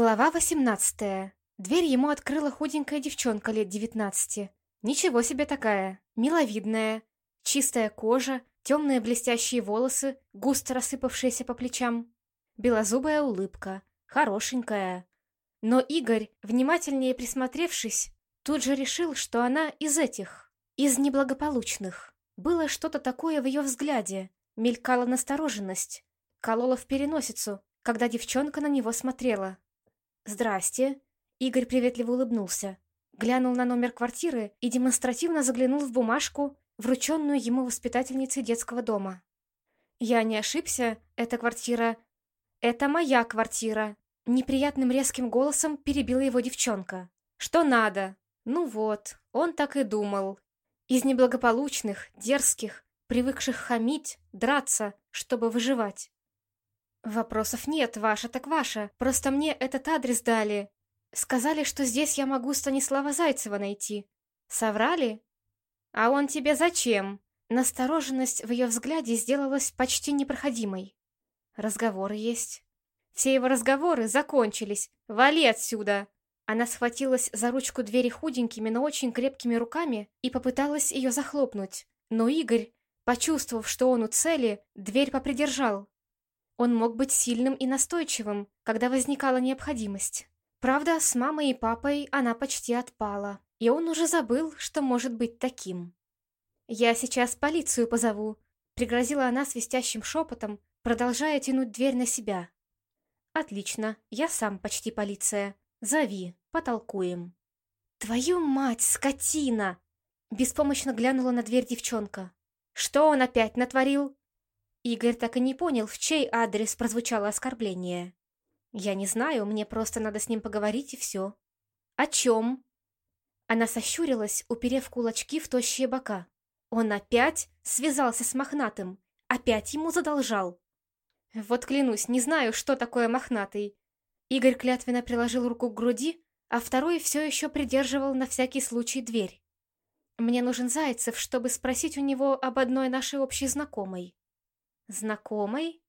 Глава 18. Дверь ему открыла худенькая девчонка лет 19. Ничего себе такая, миловидная. Чистая кожа, темные блестящие волосы, густо рассыпавшиеся по плечам. Белозубая улыбка, хорошенькая. Но Игорь, внимательнее присмотревшись, тут же решил, что она из этих, из неблагополучных. Было что-то такое в ее взгляде, мелькала настороженность, колола в переносицу, когда девчонка на него смотрела. «Здрасте!» Игорь приветливо улыбнулся. Глянул на номер квартиры и демонстративно заглянул в бумажку, врученную ему воспитательницей детского дома. «Я не ошибся, эта квартира...» «Это моя квартира!» Неприятным резким голосом перебила его девчонка. «Что надо?» «Ну вот, он так и думал. Из неблагополучных, дерзких, привыкших хамить, драться, чтобы выживать. «Вопросов нет, ваша так ваша. Просто мне этот адрес дали. Сказали, что здесь я могу Станислава Зайцева найти. Соврали? А он тебе зачем?» Настороженность в ее взгляде сделалась почти непроходимой. Разговоры есть. Все его разговоры закончились. Вали отсюда! Она схватилась за ручку двери худенькими, но очень крепкими руками и попыталась ее захлопнуть. Но Игорь, почувствовав, что он у цели, дверь попридержал. Он мог быть сильным и настойчивым, когда возникала необходимость. Правда, с мамой и папой она почти отпала, и он уже забыл, что может быть таким. «Я сейчас полицию позову», — пригрозила она свистящим шепотом, продолжая тянуть дверь на себя. «Отлично, я сам почти полиция. Зови, потолкуем». «Твою мать, скотина!» Беспомощно глянула на дверь девчонка. «Что он опять натворил?» Игорь так и не понял, в чей адрес прозвучало оскорбление. «Я не знаю, мне просто надо с ним поговорить и все». «О чем?» Она сощурилась, уперев кулачки в тощие бока. Он опять связался с мохнатым, опять ему задолжал. Вот клянусь, не знаю, что такое мохнатый. Игорь клятвенно приложил руку к груди, а второй все еще придерживал на всякий случай дверь. Мне нужен Зайцев, чтобы спросить у него об одной нашей общей знакомой. «Знакомой?»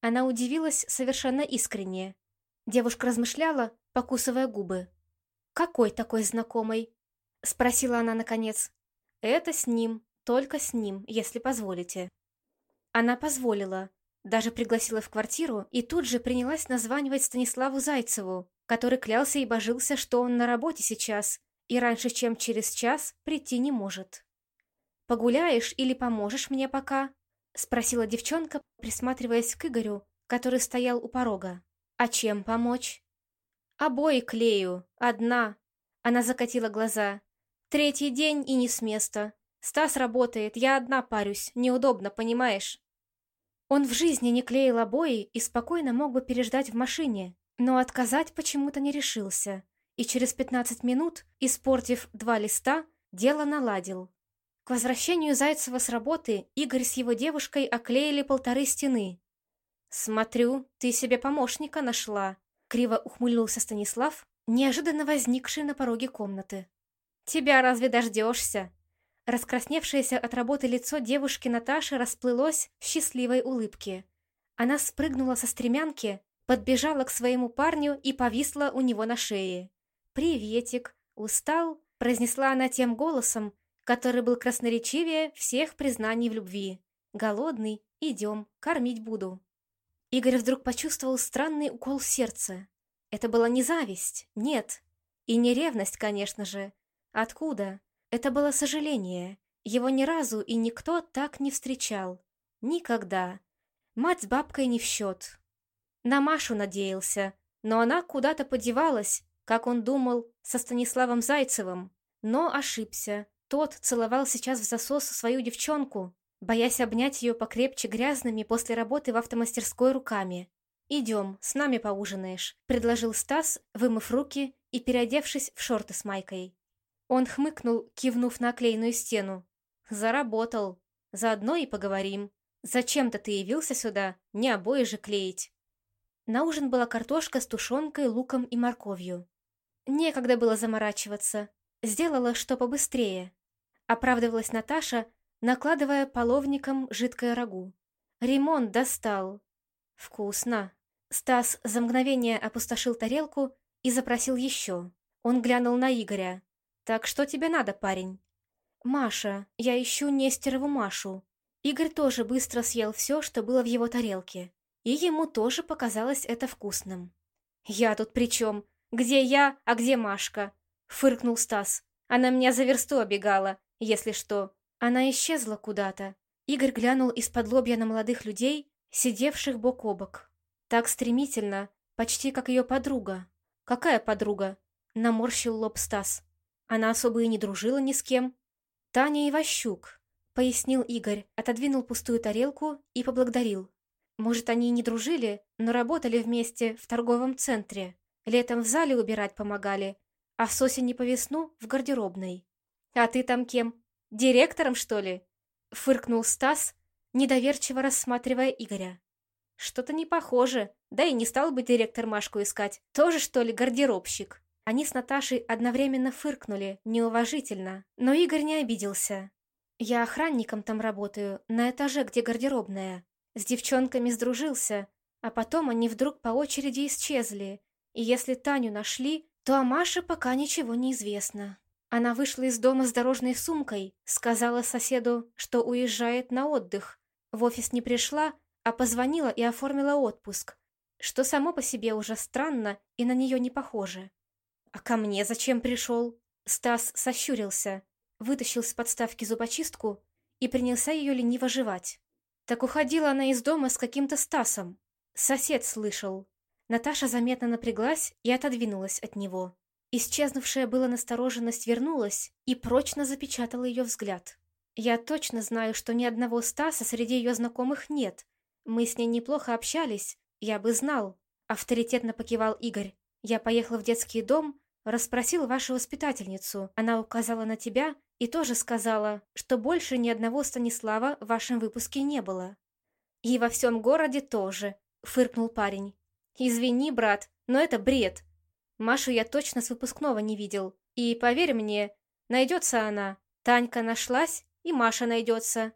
Она удивилась совершенно искренне. Девушка размышляла, покусывая губы. «Какой такой знакомый?» Спросила она наконец. «Это с ним, только с ним, если позволите». Она позволила, даже пригласила в квартиру и тут же принялась названивать Станиславу Зайцеву, который клялся и божился, что он на работе сейчас и раньше, чем через час, прийти не может. «Погуляешь или поможешь мне пока?» — спросила девчонка, присматриваясь к Игорю, который стоял у порога. «А чем помочь?» «Обои клею. Одна». Она закатила глаза. «Третий день и не с места. Стас работает, я одна парюсь. Неудобно, понимаешь?» Он в жизни не клеил обои и спокойно мог бы переждать в машине, но отказать почему-то не решился. И через пятнадцать минут, испортив два листа, дело наладил. К возвращению Зайцева с работы Игорь с его девушкой оклеили полторы стены. «Смотрю, ты себе помощника нашла», — криво ухмыльнулся Станислав, неожиданно возникший на пороге комнаты. «Тебя разве дождешься?» Раскрасневшееся от работы лицо девушки Наташи расплылось в счастливой улыбке. Она спрыгнула со стремянки, подбежала к своему парню и повисла у него на шее. «Приветик! Устал?» — произнесла она тем голосом, который был красноречивее всех признаний в любви. «Голодный? Идем, кормить буду». Игорь вдруг почувствовал странный укол в сердце. Это была не зависть, нет. И не ревность, конечно же. Откуда? Это было сожаление. Его ни разу и никто так не встречал. Никогда. Мать с бабкой не в счет. На Машу надеялся, но она куда-то подевалась, как он думал, со Станиславом Зайцевым. Но ошибся. Тот целовал сейчас в засос свою девчонку, боясь обнять ее покрепче грязными после работы в автомастерской руками. «Идем, с нами поужинаешь», — предложил Стас, вымыв руки и переодевшись в шорты с майкой. Он хмыкнул, кивнув на оклеенную стену. «Заработал. Заодно и поговорим. Зачем-то ты явился сюда, не обои же клеить». На ужин была картошка с тушенкой, луком и морковью. Некогда было заморачиваться. Сделала, что побыстрее. Оправдывалась Наташа, накладывая половником жидкое рагу. Ремонт достал. Вкусно. Стас за мгновение опустошил тарелку и запросил еще. Он глянул на Игоря. «Так что тебе надо, парень?» «Маша, я ищу Нестерову Машу». Игорь тоже быстро съел все, что было в его тарелке. И ему тоже показалось это вкусным. «Я тут при чем? Где я, а где Машка?» — фыркнул Стас. «Она меня за версту обегала, если что. Она исчезла куда-то». Игорь глянул из-под лобья на молодых людей, сидевших бок о бок. Так стремительно, почти как ее подруга. «Какая подруга?» — наморщил лоб Стас. Она особо и не дружила ни с кем. «Таня Иващук», — пояснил Игорь, отодвинул пустую тарелку и поблагодарил. Может, они и не дружили, но работали вместе в торговом центре. Летом в зале убирать помогали, а с осени по весну в гардеробной. «А ты там кем? Директором, что ли?» — фыркнул Стас, недоверчиво рассматривая Игоря. «Что-то не похоже, да и не стал бы директор Машку искать. Тоже, что ли, гардеробщик?» Они с Наташей одновременно фыркнули, неуважительно, но Игорь не обиделся. «Я охранником там работаю, на этаже, где гардеробная. С девчонками сдружился, а потом они вдруг по очереди исчезли, и если Таню нашли, то о Маше пока ничего не известно. Она вышла из дома с дорожной сумкой, сказала соседу, что уезжает на отдых. В офис не пришла, а позвонила и оформила отпуск, что само по себе уже странно и на нее не похоже. «А ко мне зачем пришел?» Стас сощурился, вытащил с подставки зубочистку и принялся ее лениво жевать. Так уходила она из дома с каким-то Стасом. Сосед слышал. Наташа заметно напряглась и отодвинулась от него. Исчезнувшая была настороженность вернулась и прочно запечатала ее взгляд. Я точно знаю, что ни одного Стаса среди ее знакомых нет. Мы с ней неплохо общались, я бы знал. Авторитетно покивал Игорь. Я поехал в детский дом, расспросил вашу воспитательницу. Она указала на тебя и тоже сказала, что больше ни одного Станислава в вашем выпуске не было. И во всем городе тоже, фыркнул парень. Извини, брат, но это бред. Машу я точно с выпускного не видел. И поверь мне, найдется она. Танька нашлась, и Маша найдется.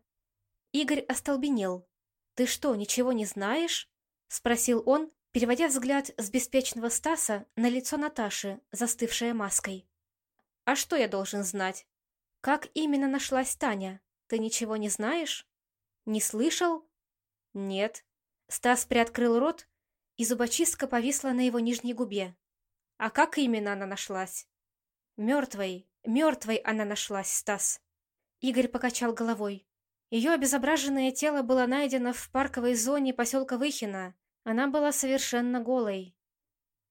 Игорь остолбенел. «Ты что, ничего не знаешь?» — спросил он, переводя взгляд с беспечного Стаса на лицо Наташи, застывшее маской. «А что я должен знать? Как именно нашлась Таня? Ты ничего не знаешь? Не слышал? Нет. Стас приоткрыл рот, и зубочистка повисла на его нижней губе. А как именно она нашлась? Мертвой, мертвой она нашлась, Стас. Игорь покачал головой. Ее обезображенное тело было найдено в парковой зоне поселка Выхино. Она была совершенно голой.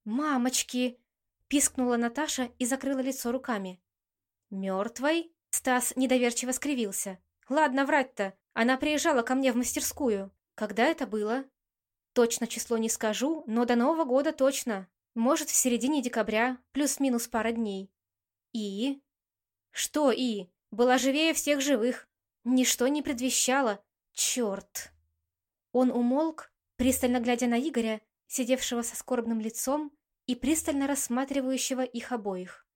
«Мамочки!» — пискнула Наташа и закрыла лицо руками. «Мертвой?» Стас недоверчиво скривился. «Ладно, врать-то. Она приезжала ко мне в мастерскую. Когда это было?» «Точно число не скажу, но до Нового года точно. Может, в середине декабря, плюс-минус пара дней». «И?» «Что «и?» Была живее всех живых. Ничто не предвещало. Черт!» Он умолк, пристально глядя на Игоря, сидевшего со скорбным лицом и пристально рассматривающего их обоих.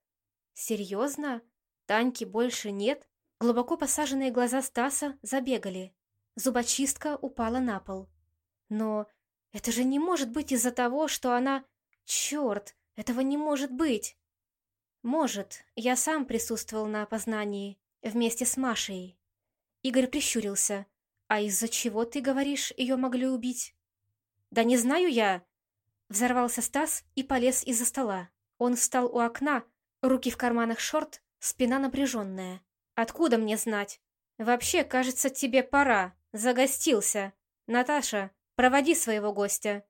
«Серьезно? Таньки больше нет, глубоко посаженные глаза Стаса забегали. Зубочистка упала на пол. Но это же не может быть из-за того, что она... Черт, этого не может быть. Может, я сам присутствовал на опознании, вместе с Машей. Игорь прищурился. А из-за чего, ты говоришь, ее могли убить? Да не знаю я. Взорвался Стас и полез из-за стола. Он встал у окна, руки в карманах шорт, Спина напряженная. «Откуда мне знать? Вообще, кажется, тебе пора. Загостился. Наташа, проводи своего гостя».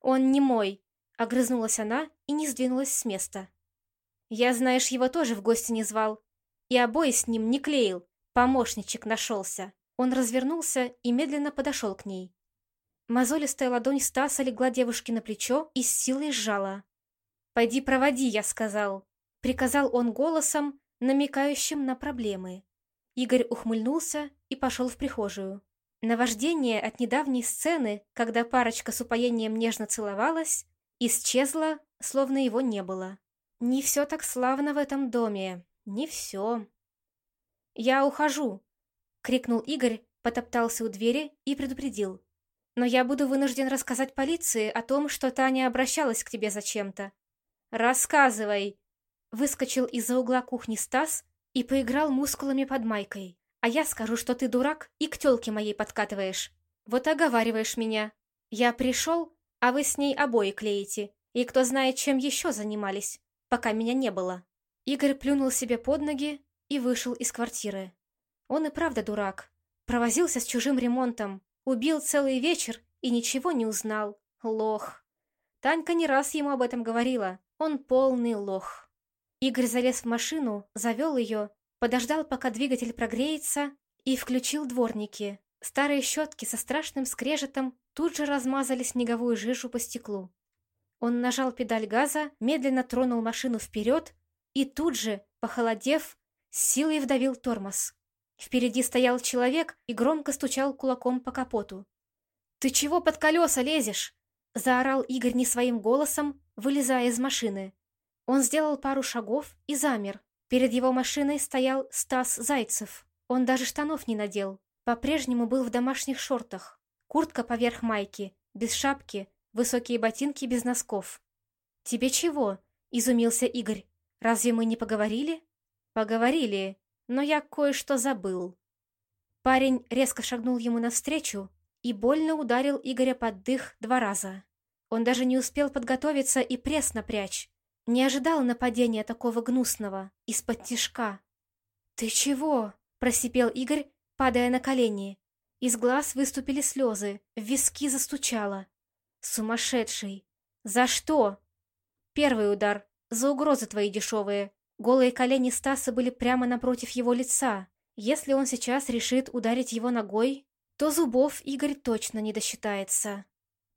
«Он не мой», — огрызнулась она и не сдвинулась с места. «Я, знаешь, его тоже в гости не звал. И обои с ним не клеил. Помощничек нашелся». Он развернулся и медленно подошел к ней. Мозолистая ладонь Стаса легла девушке на плечо и с силой сжала. «Пойди проводи», — я сказал. Приказал он голосом, намекающим на проблемы. Игорь ухмыльнулся и пошел в прихожую. Наваждение от недавней сцены, когда парочка с упоением нежно целовалась, исчезло, словно его не было. Не все так славно в этом доме, не все. «Я ухожу!» — крикнул Игорь, потоптался у двери и предупредил. Но я буду вынужден рассказать полиции о том, что Таня обращалась к тебе зачем-то. Рассказывай!» Выскочил из-за угла кухни Стас и поиграл мускулами под майкой. «А я скажу, что ты дурак и к тёлке моей подкатываешь. Вот оговариваешь меня. Я пришел, а вы с ней обои клеите. И кто знает, чем еще занимались, пока меня не было». Игорь плюнул себе под ноги и вышел из квартиры. Он и правда дурак. Провозился с чужим ремонтом, убил целый вечер и ничего не узнал. Лох. Танька не раз ему об этом говорила. Он полный лох. Игорь залез в машину, завел ее, подождал, пока двигатель прогреется, и включил дворники. Старые щетки со страшным скрежетом тут же размазали снеговую жижу по стеклу. Он нажал педаль газа, медленно тронул машину вперед и тут же, похолодев, силой вдавил тормоз. Впереди стоял человек и громко стучал кулаком по капоту. «Ты чего под колеса лезешь?» — заорал Игорь не своим голосом, вылезая из машины. Он сделал пару шагов и замер. Перед его машиной стоял Стас Зайцев. Он даже штанов не надел. По-прежнему был в домашних шортах. Куртка поверх майки, без шапки, высокие ботинки без носков. «Тебе чего?» — изумился Игорь. «Разве мы не поговорили?» «Поговорили, но я кое-что забыл». Парень резко шагнул ему навстречу и больно ударил Игоря под дых два раза. Он даже не успел подготовиться и пресс напрячь. Не ожидал нападения такого гнусного, из-под тишка. «Ты чего?» – просипел Игорь, падая на колени. Из глаз выступили слезы, в виски застучало. «Сумасшедший! За что?» «Первый удар. За угрозы твои дешевые. Голые колени Стаса были прямо напротив его лица. Если он сейчас решит ударить его ногой, то зубов Игорь точно не досчитается.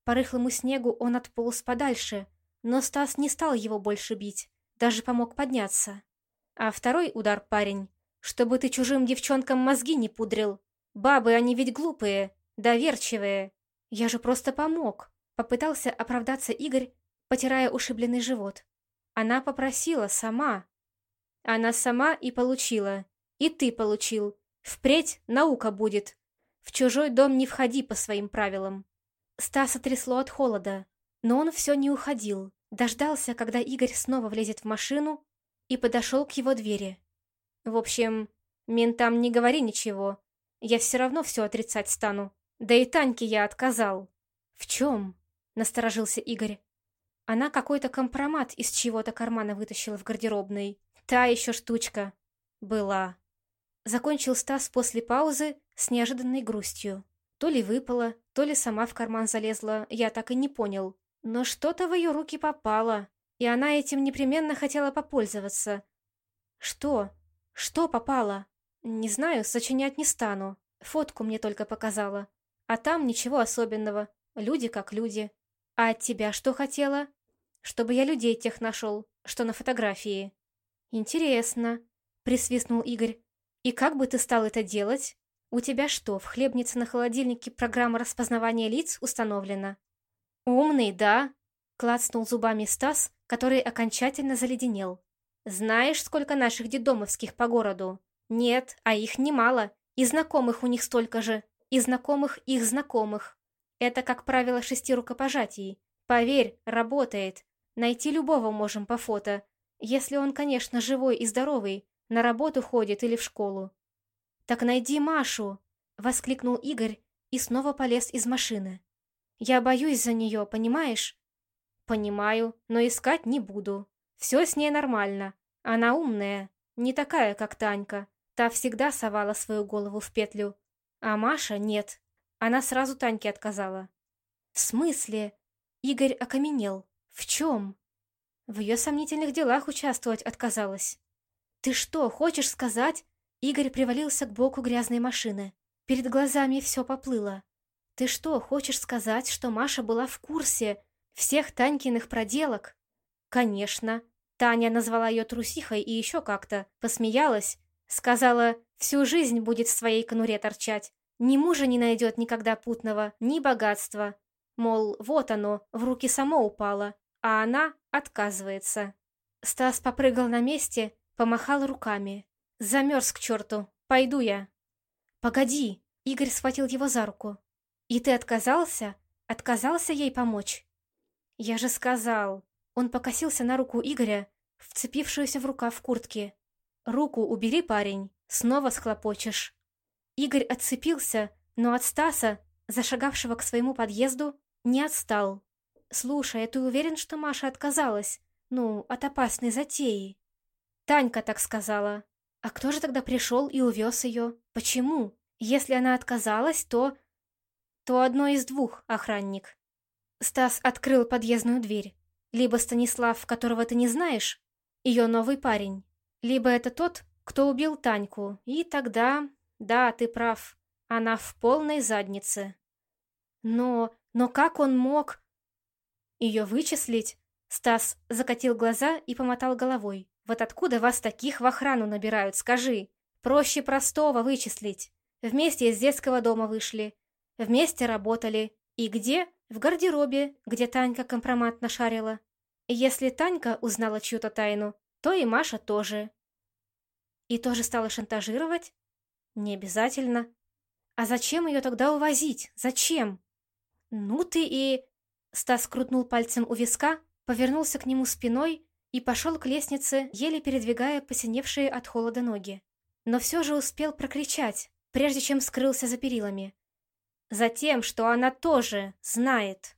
По рыхлому снегу он отполз подальше, но Стас не стал его больше бить, даже помог подняться. А второй удар, парень, чтобы ты чужим девчонкам мозги не пудрил. Бабы, они ведь глупые, доверчивые. Я же просто помог. Попытался оправдаться Игорь, потирая ушибленный живот. Она попросила сама. Она сама и получила. И ты получил. Впредь наука будет. В чужой дом не входи по своим правилам. Стаса трясло от холода, но он все не уходил. Дождался, когда Игорь снова влезет в машину и подошел к его двери. В общем, ментам не говори ничего. Я все равно все отрицать стану. Да и Таньке я отказал. В чем? Насторожился Игорь. Она какой-то компромат из чего-то кармана вытащила в гардеробной. Та еще штучка. Была. Закончил Стас после паузы с неожиданной грустью. То ли выпала, то ли сама в карман залезла, я так и не понял. Но что-то в ее руки попало, и она этим непременно хотела попользоваться. Что? Что попало? Не знаю, сочинять не стану. Фотку мне только показала. А там ничего особенного. Люди как люди. А от тебя что хотела? Чтобы я людей тех нашел, что на фотографии. Интересно, присвистнул Игорь. «И как бы ты стал это делать? У тебя что, в хлебнице на холодильнике программа распознавания лиц установлена?» «Умный, да?» — клацнул зубами Стас, который окончательно заледенел. «Знаешь, сколько наших дедомовских по городу? Нет, а их немало, и знакомых у них столько же, и знакомых их знакомых. Это, как правило, шести рукопожатий. Поверь, работает. Найти любого можем по фото, если он, конечно, живой и здоровый, на работу ходит или в школу. «Так найди Машу!» — воскликнул Игорь и снова полез из машины. «Я боюсь за нее, понимаешь?» «Понимаю, но искать не буду. Все с ней нормально. Она умная, не такая, как Танька. Та всегда совала свою голову в петлю. А Маша нет. Она сразу Таньке отказала». «В смысле?» Игорь окаменел. «В чем?» В ее сомнительных делах участвовать отказалась. «Ты что, хочешь сказать?» Игорь привалился к боку грязной машины. Перед глазами все поплыло. «Ты что, хочешь сказать, что Маша была в курсе всех Танькиных проделок?» «Конечно». Таня назвала ее трусихой и еще как-то. Посмеялась. Сказала, всю жизнь будет в своей конуре торчать. Ни мужа не найдет никогда путного, ни богатства. Мол, вот оно, в руки само упало. А она отказывается. Стас попрыгал на месте Помахал руками. «Замерз к черту. Пойду я». «Погоди!» Игорь схватил его за руку. И ты отказался? Отказался ей помочь? Я же сказал. Он покосился на руку Игоря, вцепившуюся в рукав куртки. Руку убери, парень, снова схлопочешь. Игорь отцепился, но от Стаса, зашагавшего к своему подъезду, не отстал. «Слушай, а ты уверен, что Маша отказалась? Ну, от опасной затеи?» «Танька так сказала. А кто же тогда пришел и увез ее? Почему? Если она отказалась, то...» «То одно из двух, охранник». Стас открыл подъездную дверь. Либо Станислав, которого ты не знаешь, ее новый парень, либо это тот, кто убил Таньку, и тогда... Да, ты прав, она в полной заднице. Но... но как он мог... Ее вычислить? Стас закатил глаза и помотал головой. Вот откуда вас таких в охрану набирают, скажи? Проще простого вычислить. Вместе из детского дома вышли. Вместе работали. И где? В гардеробе, где Танька компромат нашарила. Если Танька узнала чью-то тайну, то и Маша тоже. И тоже стала шантажировать? Не обязательно. А зачем ее тогда увозить? Зачем? Ну ты и... Стас крутнул пальцем у виска, повернулся к нему спиной и пошел к лестнице, еле передвигая посиневшие от холода ноги. Но все же успел прокричать, прежде чем скрылся за перилами. Затем, что она тоже знает.